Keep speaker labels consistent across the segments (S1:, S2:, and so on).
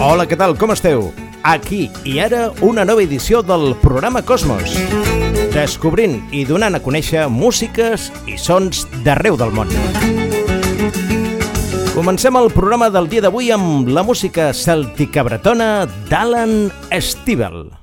S1: Hola, què tal? Com esteu? Aquí i ara una nova edició del programa Cosmos. Descobrint i donant a conèixer músiques i sons d'arreu del món. Comencem el programa del dia d'avui amb la música celtica bretona d'Alan Stivell.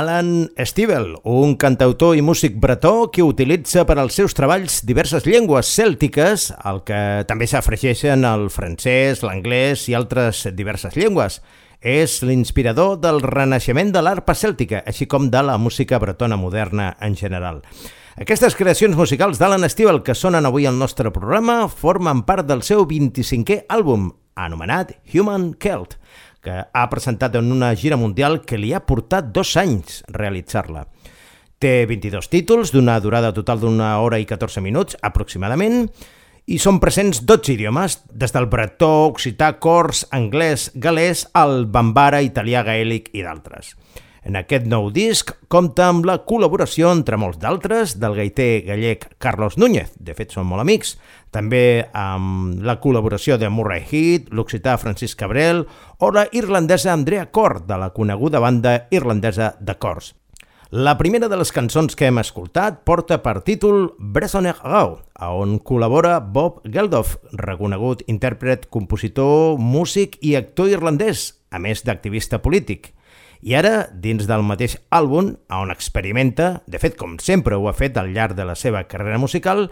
S2: Alan Stivell, un cantautor i músic bretó que utilitza per als seus treballs diverses llengües cèltiques, al que també s'afregeixen el francès, l'anglès i altres diverses llengües. És l'inspirador del renaixement de l'arpa cèltica, així com de la música bretona moderna en general. Aquestes creacions musicals d'Alan Stivell que sonen avui al nostre programa formen part del seu 25è àlbum, anomenat Human Celt, que ha presentat en una gira mundial que li ha portat dos anys realitzar-la. Té 22 títols d'una durada total d'una hora i 14 minuts aproximadament i són presents 12 idiomes, des del bretó, occità, cors, anglès, galès, al bambara, italià, gaèlic i d'altres. En aquest nou disc compta amb la col·laboració, entre molts d'altres, del gaiter gallec Carlos Núñez, de fet són molt amics, també amb la col·laboració de Murray Heat, l'occità Francis Cabrel o la irlandesa Andrea Cor, de la coneguda banda irlandesa de Cors. La primera de les cançons que hem escoltat porta per títol Bressoner Gau, on col·labora Bob Geldof, reconegut intèrpret, compositor, músic i actor irlandès, a més d'activista polític. I ara, dins del mateix àlbum, on experimenta, de fet com sempre ho ha fet al llarg de la seva carrera musical,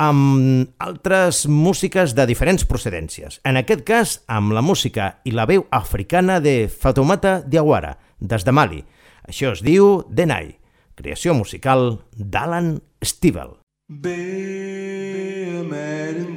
S2: amb altres músiques de diferents procedències. En aquest cas, amb la música i la veu africana de Fatoumata Diawara, des de Mali. Això es diu Denai, creació musical d'Alan Stivell. Be a man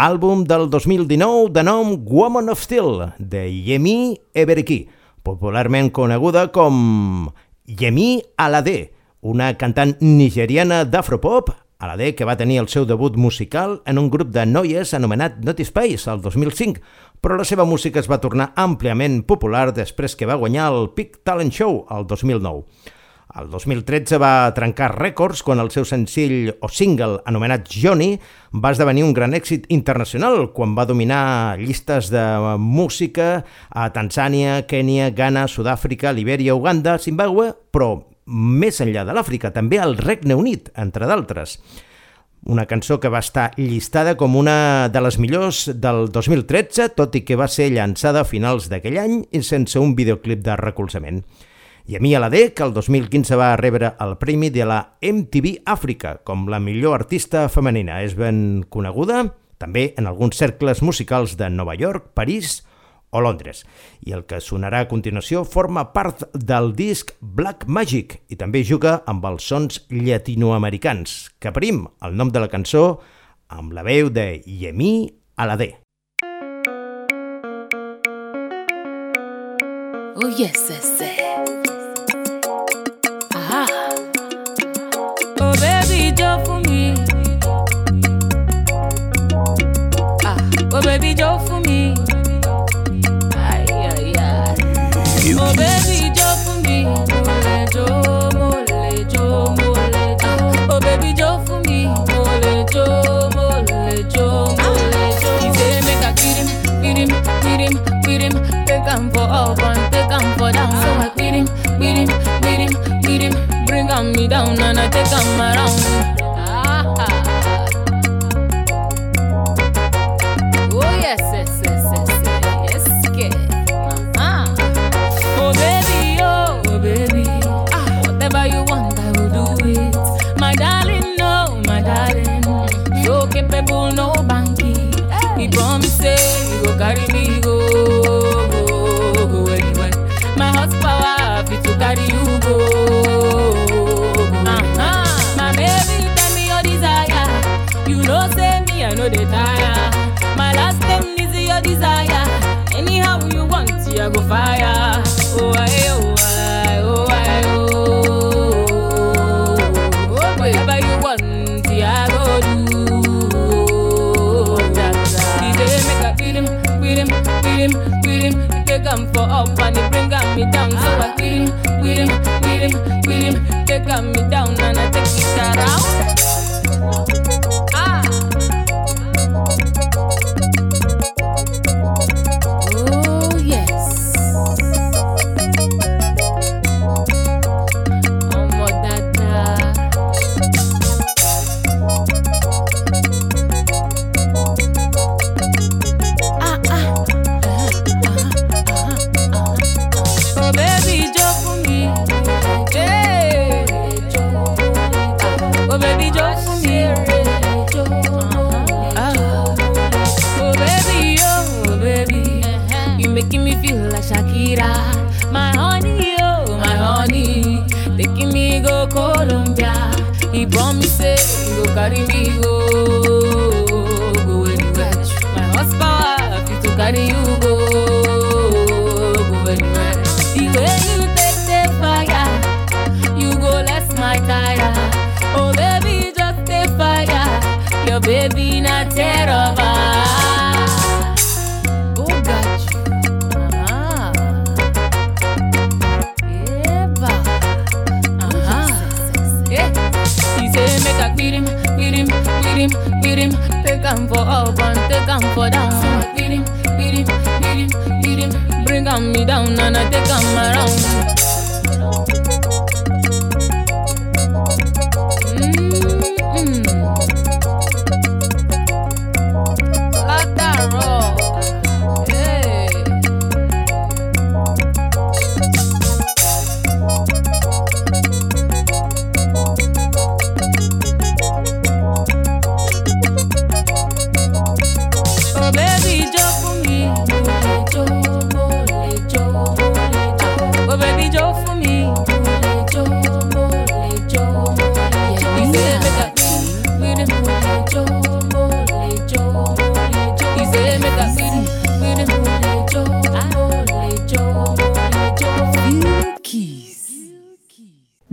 S2: Àlbum del 2019 de nom Woman of Steel, de Yemi Ebereki, popularment coneguda com Yemi Alade, una cantant nigeriana d'afropop, Alade que va tenir el seu debut musical en un grup de noies anomenat Naughty Space el 2005, però la seva música es va tornar àmpliament popular després que va guanyar el Peak Talent Show el 2009. El 2013 va trencar rècords quan el seu senzill o single anomenat Johnny va esdevenir un gran èxit internacional quan va dominar llistes de música a Tanzània, Kènia, Ghana, Sud-àfrica, Libèria, Uganda, Zimbabue, però més enllà de l'Àfrica, també al Regne Unit, entre d'altres. Una cançó que va estar llistada com una de les millors del 2013, tot i que va ser llançada a finals d'aquell any i sense un videoclip de recolzament. I a la D, que el 2015 va rebre el premi de la MTV Àfrica com la millor artista femenina. És ben coneguda també en alguns cercles musicals de Nova York, París o Londres. I el que sonarà a continuació forma part del disc Black Magic i també juga amb els sons llatinoamericans, que prim el nom de la cançó amb la veu de Yemi
S3: Alade. Oh yes, yes, yes. baby jó fún. Ah, oh baby jó calm me down and I take them around. fire. making me feel like Shakira. My honey, oh my honey, taking me go Colombia. He promised he go carry me go go anywhere. My horsepower, he to carry you. for up and take him for down. Beat him, beat him, beat him, beat him. Bring him me down and I take him around.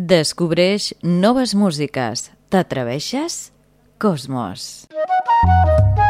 S3: Descobreix noves músiques. T'atreveixes? Cosmos. Cosmos.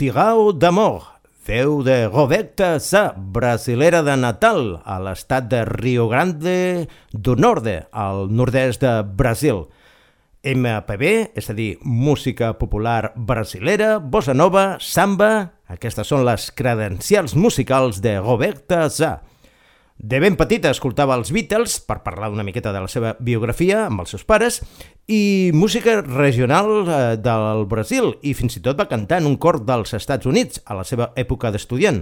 S2: Mutigao d'Amor, veu de Roberta Sá, brasilera de Natal, a l'estat de Rio Grande do Norte, al nord-est de Brasil. MPB, és a dir, música popular brasilera, bossa nova, samba... Aquestes són les credencials musicals de Roberta Sá. De ben petita escoltava els Beatles per parlar una miqueta de la seva biografia amb els seus pares i música regional eh, del Brasil i fins i tot va cantar en un cor dels Estats Units a la seva època d'estudiant.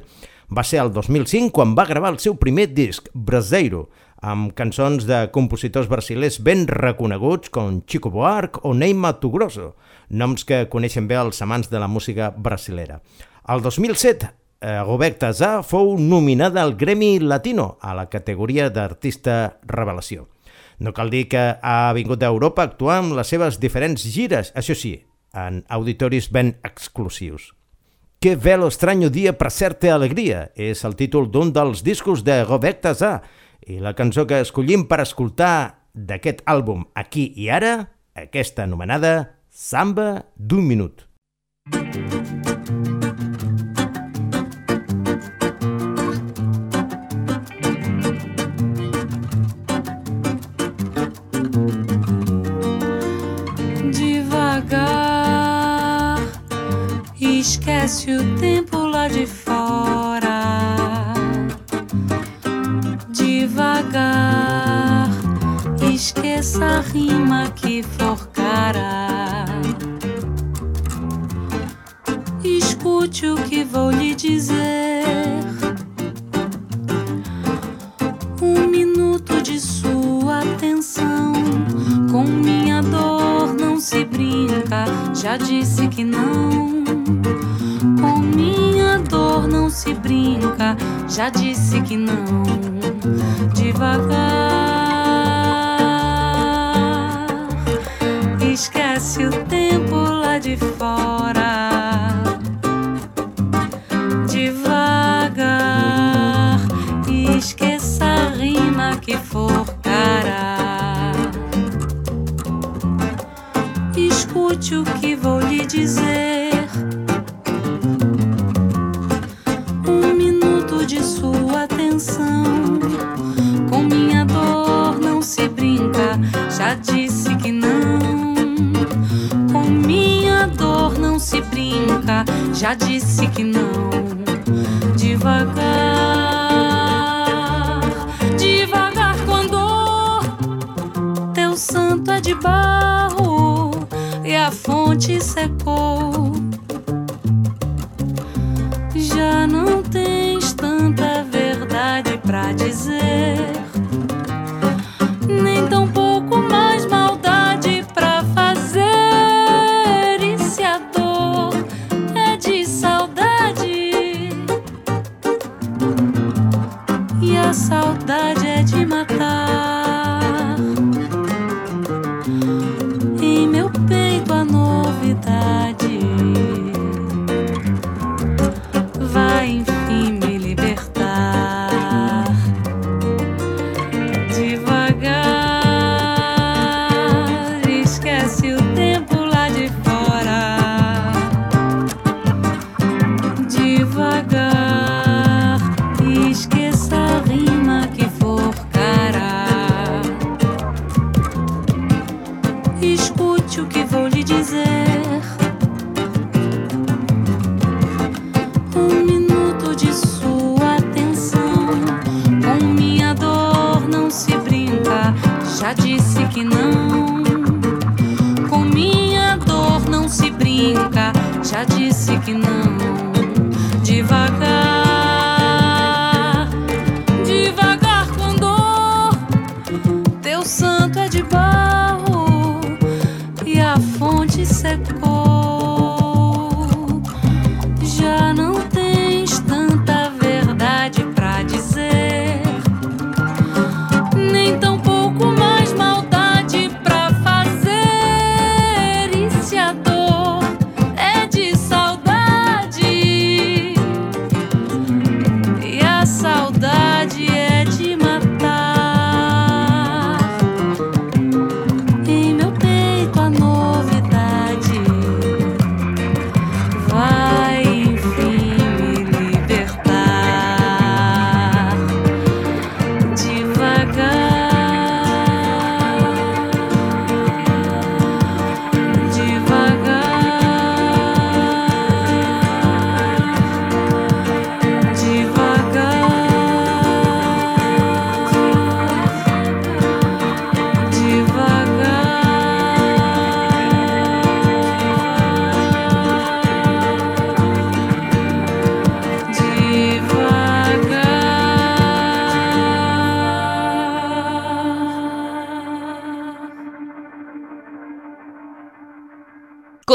S2: Va ser el 2005 quan va gravar el seu primer disc, Braseiro, amb cançons de compositors brasilers ben reconeguts com Chico Buarque o Ney Mato Grosso, noms que coneixen bé els amants de la música brasilera. El 2007, eh, Roberta Zá fou nominada al Gremi Latino a la categoria d'artista revelació. No cal dir que ha vingut d'Europa a actuar amb les seves diferents gires, això sí, en auditoris ben exclusius. Que velo extraño dia per certe alegria és el títol d'un dels discos de Roberta Zá i la cançó que escollim per escoltar d'aquest àlbum Aquí i Ara, aquesta anomenada Samba d'un minut.
S3: De fora. Devagar. Esqueça a rima que forcara. Escute o que vou lhe dizer. Um minuto de sua atenção. Com minha dor não se brinca, já disse que não. Já disse que não. Devagar, esquece o tempo lá de fora. Já disse que não. Devagar, devagar com dor. Teu santo é de barro e a fonte secou. a fonte secou.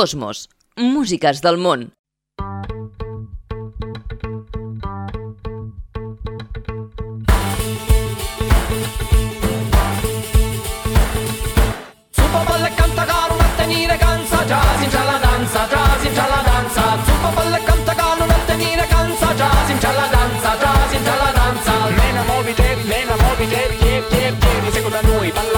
S4: Cosmos, músiques del món.
S5: Zuppa tenere cansa, già la danza, già la danza. Zuppa palle canta tenere cansa, già la danza, già la danza. Lena muovite, Lena muovite, che, che, che, segui da noi, balla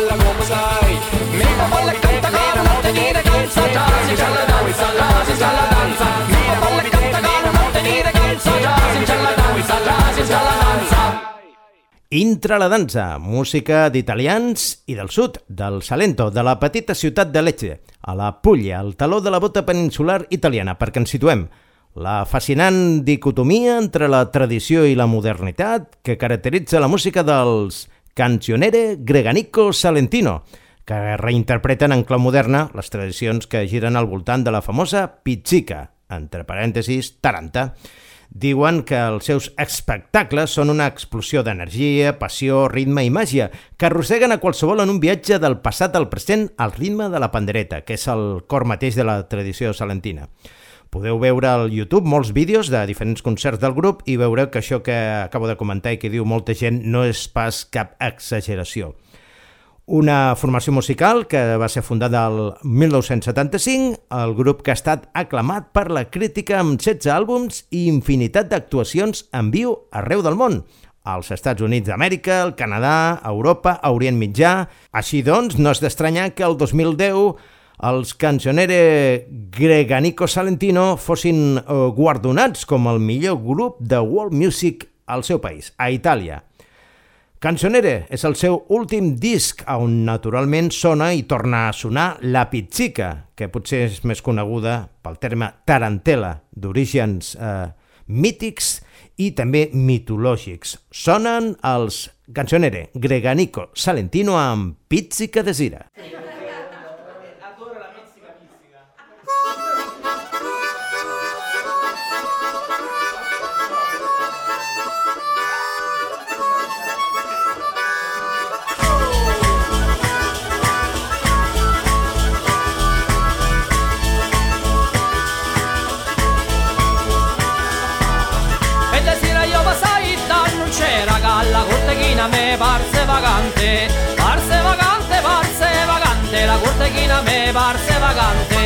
S5: alla come sai Mi papalle canta cara, non tenere calza già, si c'è la danza, là si c'è la danza. Mi papalle canta cara, non tenere calza già, si c'è la danza,
S6: là si c'è la
S5: danza.
S2: Intra la dansa, música d'italians i del sud, del Salento, de la petita ciutat de Lecce, a la Puglia, al taló de la bota peninsular italiana, perquè ens situem. La fascinant dicotomia entre la tradició i la modernitat que caracteritza la música dels cancionere greganico salentino, que reinterpreten en clau moderna les tradicions que giren al voltant de la famosa pizzica, entre parèntesis, taranta. Diuen que els seus espectacles són una explosió d'energia, passió, ritme i màgia, que arrosseguen a qualsevol en un viatge del passat al present al ritme de la pandereta, que és el cor mateix de la tradició salentina. Podeu veure al YouTube molts vídeos de diferents concerts del grup i veure que això que acabo de comentar i que diu molta gent no és pas cap exageració. Una formació musical que va ser fundada el 1975, el grup que ha estat aclamat per la crítica amb 16 àlbums i infinitat d'actuacions en viu arreu del món, als Estats Units d'Amèrica, el Canadà, Europa, Orient Mitjà... Així doncs, no és d'estranyar que el 2010 els Cancionere Greganico Salentino fossin eh, guardonats com el millor grup de world music al seu país, a Itàlia. Cancionere és el seu últim disc on naturalment sona i torna a sonar La Pizzica, que potser és més coneguda pel terme tarantela, d'orígens eh, mítics i també mitològics. Sonen els Cancionere Greganico Salentino amb Pizzica de Zira.
S7: E cortechina me parse vagante Parse vagante, parse vagante La cortechina me parse vagante.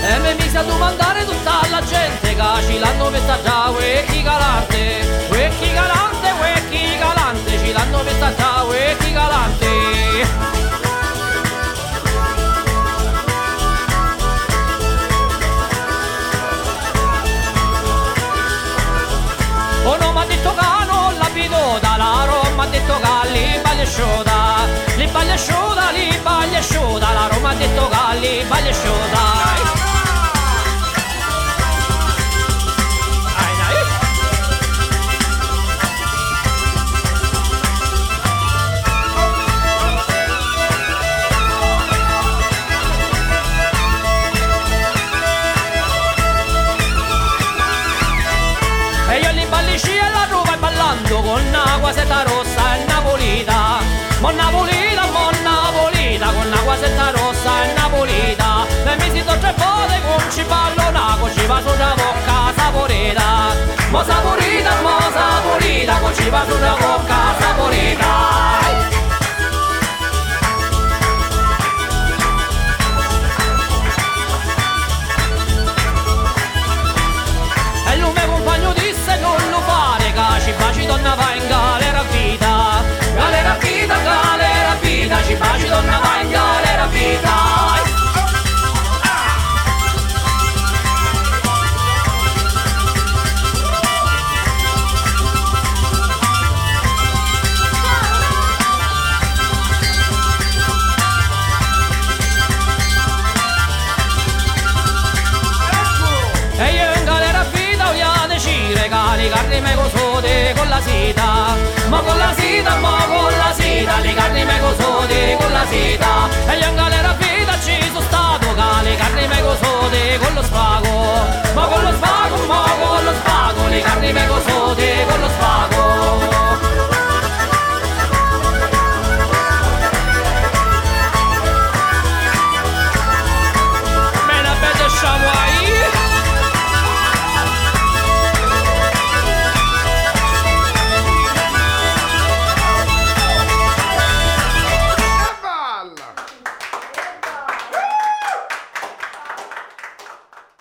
S7: E mi mise a domandare tutta la gente che ci l'hanno messa già Uecchi galante, uecchi galante, uecchi galante Ci l'hanno messa già uecchi galante detto che li baglia asciuta, li baglia asciuta, li baglia asciuta, la Roma ha detto che li baglia asciuta. Napolita Mon napolita, mon napolita con una guasetta rossa e napolita. E mi si tre volte con ci ballonaco ci va sulla bocca saporita Mo saporita, mo saporita con ci va sulla bocca saporita cosode con la seta. Ma con la seta, ma con la seta Le carni me cosode con la seta. E io in galera vita ci sono stato le carni me cosode con lo spago. Ma con lo spago, ma con lo spago Le carni me cosode con lo spago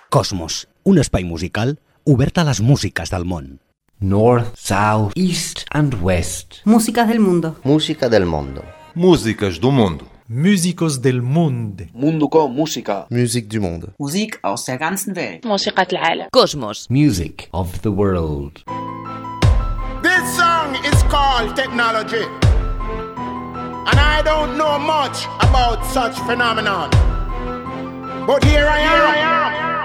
S8: Cosmos, un espai musical obert a les músiques del món.
S9: North, South, East and West.
S1: Músicas del mundo.
S10: Música del mundo.
S11: Músicas do mundo.
S9: Músicos del mundo.
S1: Mundo con
S10: música. Music du monde.
S11: Musik aus der ganzen Welt.
S12: Música del mundo.
S4: Cosmos.
S2: Music of the world.
S13: This song is called Technology. And I don't know much about such phenomenon. But here I am. Here I am.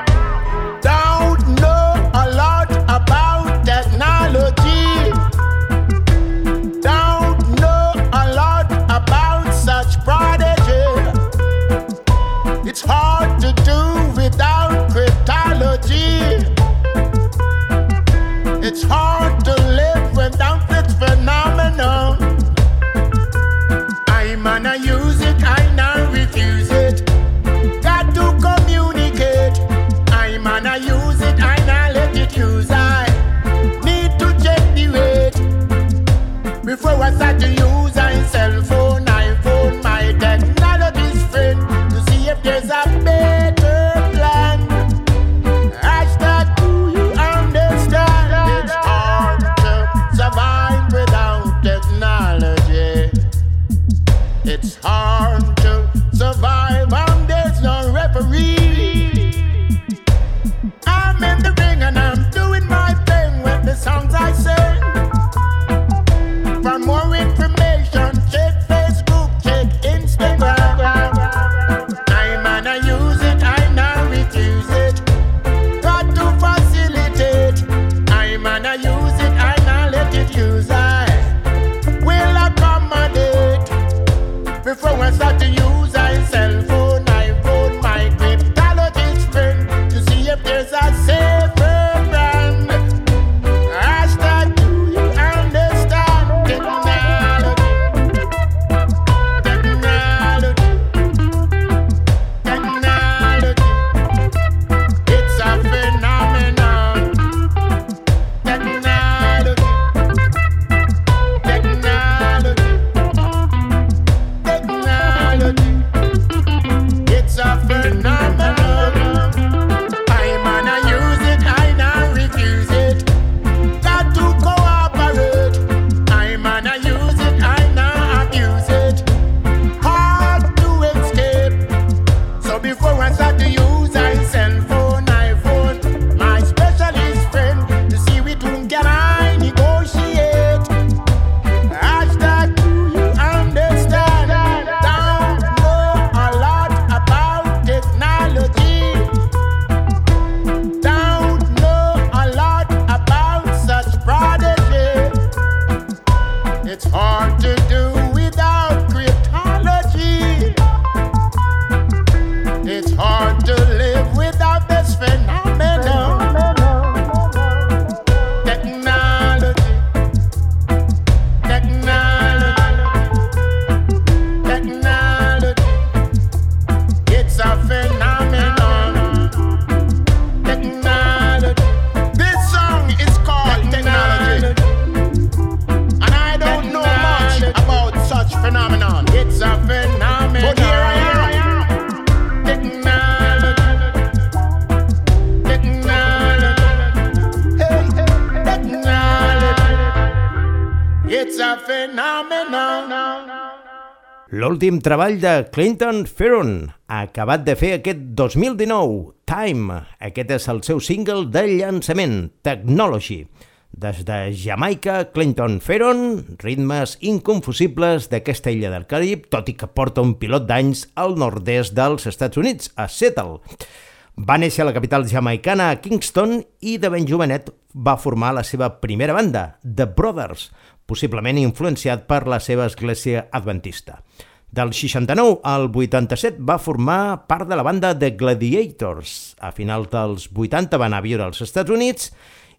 S13: time.
S2: L'últim treball de Clinton Ferron, acabat de fer aquest 2019, Time. Aquest és el seu single de llançament, Technology. Des de Jamaica, Clinton Ferron, ritmes inconfusibles d'aquesta illa del Carib, tot i que porta un pilot d'anys al nord-est dels Estats Units, a Seattle. Va néixer a la capital jamaicana, a Kingston, i de ben jovenet va formar la seva primera banda, The Brothers, possiblement influenciat per la seva església adventista. Del 69 al 87 va formar part de la banda The Gladiators. A finals dels 80 va anar a viure als Estats Units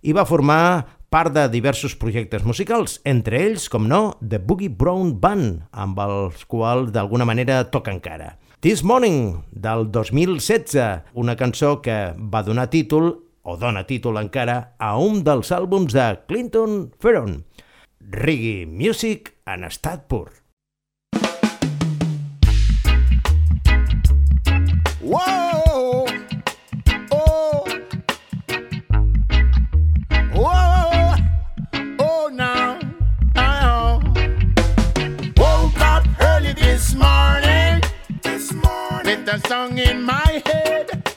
S2: i va formar part de diversos projectes musicals, entre ells, com no, The Boogie Brown Band, amb els quals d'alguna manera toca encara. This Morning, del 2016, una cançó que va donar títol, o dona títol encara, a un dels àlbums de Clinton Ferron, Reggae Music en estat pur.
S13: In my head.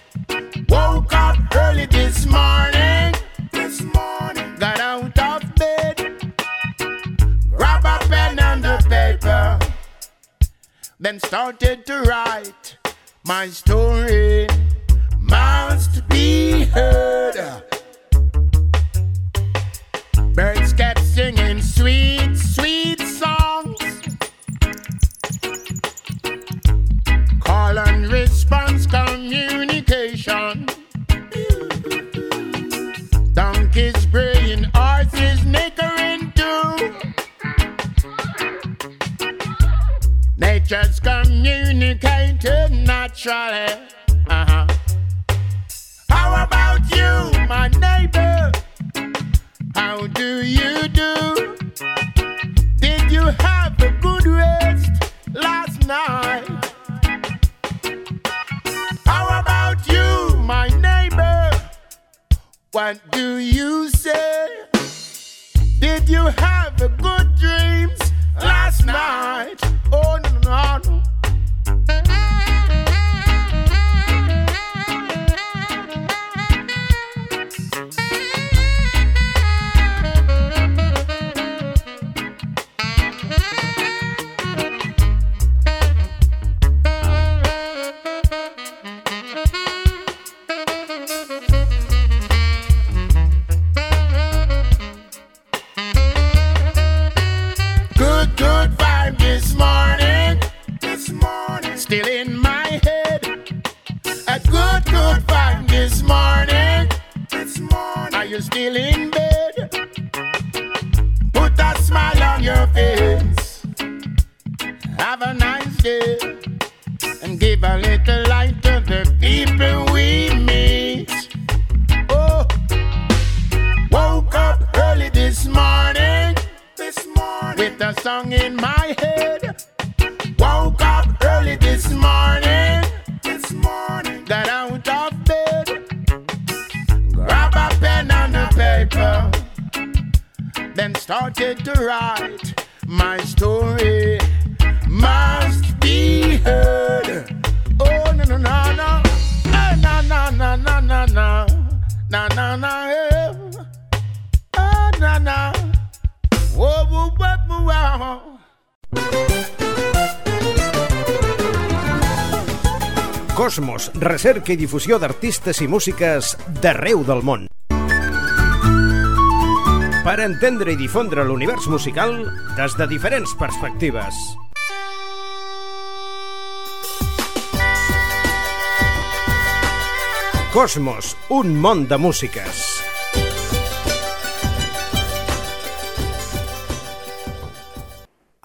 S13: Woke up early this morning. This morning. Got out of bed. Grab a pen and a paper. Then started to write. My story must be heard. Birds kept singing sweet Call and response communication. Donkeys brain, braying, horses nickering too. Nature's communicated naturally. Uh-huh. How about you, my neighbor? How do you What do you say? Did you have a good dreams last night? Oh no no no. In my head. Woke up early this morning. This morning. Got out of bed. Grab a pen and a paper. Then started to write my story.
S2: Cosmos, recerca i difusió d'artistes i músiques d'arreu del món. Per entendre i difondre l'univers musical des de diferents perspectives. Cosmos, un món de músiques.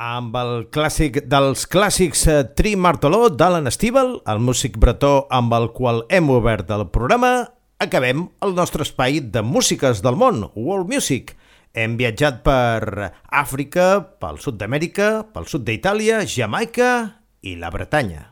S2: Amb el clàssic dels clàssics eh, Tri Martoló d'Alan Stivel, el músic bretó amb el qual hem obert el programa, acabem el nostre espai de músiques del món, World Music. Hem viatjat per Àfrica, pel sud d'Amèrica, pel sud d'Itàlia, Jamaica i la Bretanya.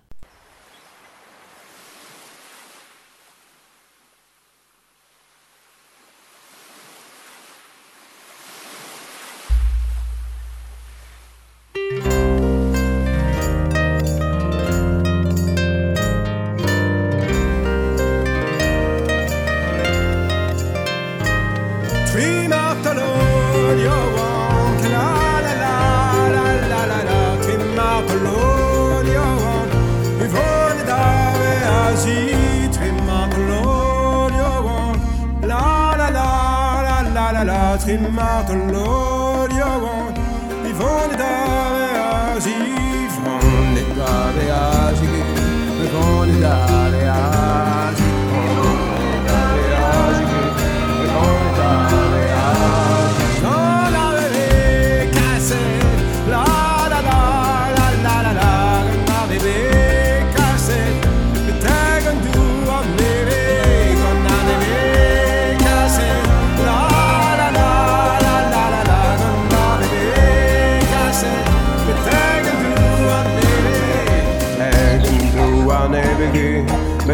S1: la la trimma to lord yo won i von da ve a zi von da ve a zi von da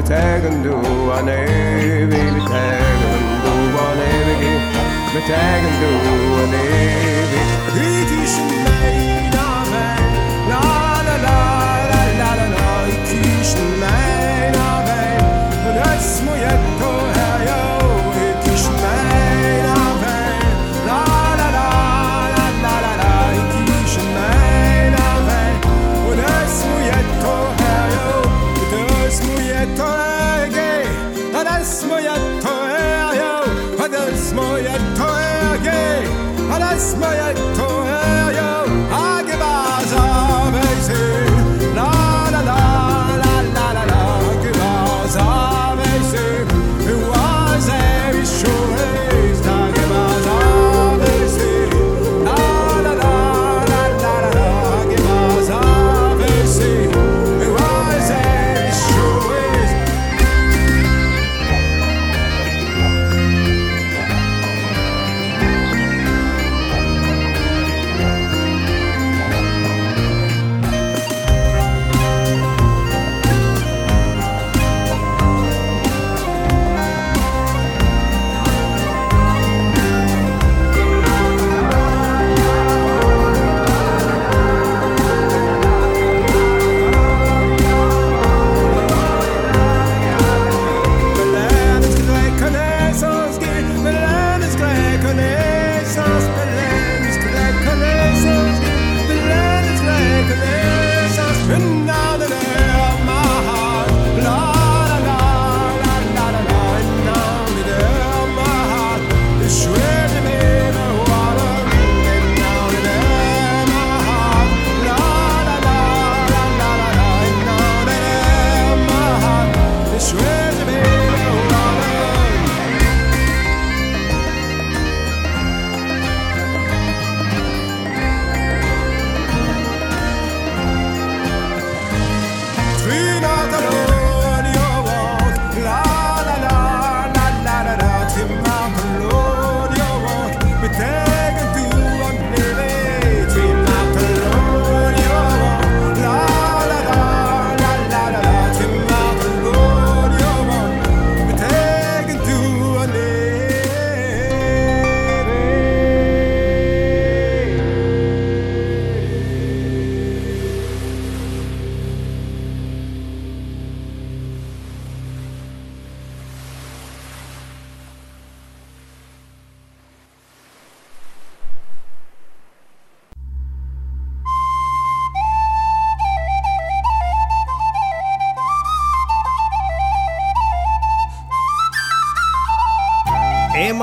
S1: tag and do a navy, me tag and do a navy, me tag and do a navy.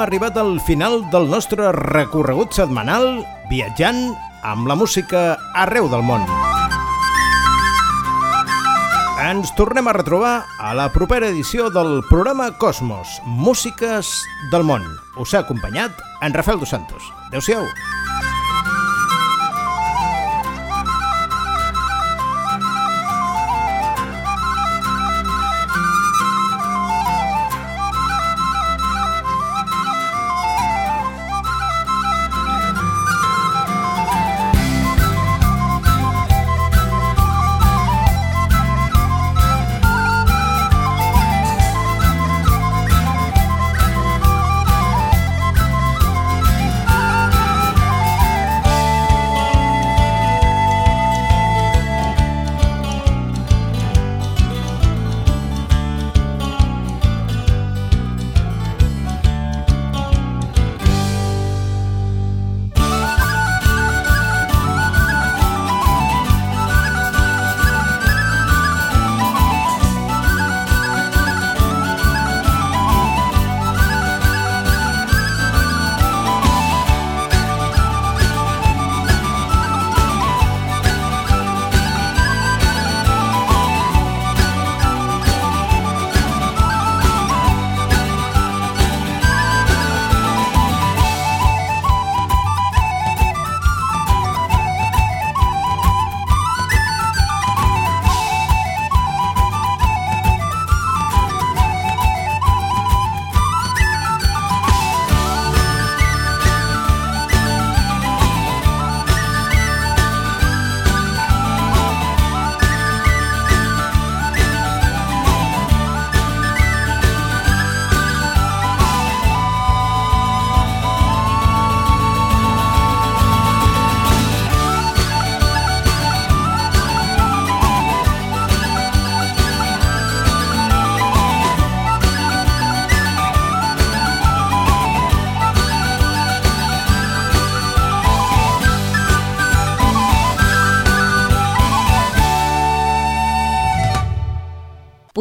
S1: Arribat al final del nostre recorregut setmanal viatjant amb la música arreu del món. Ens tornem a retrobar a la propera edició del programa Cosmos, Músiques del món. Us ha acompanyat en Rafael Dos Santos. Adéu-siau.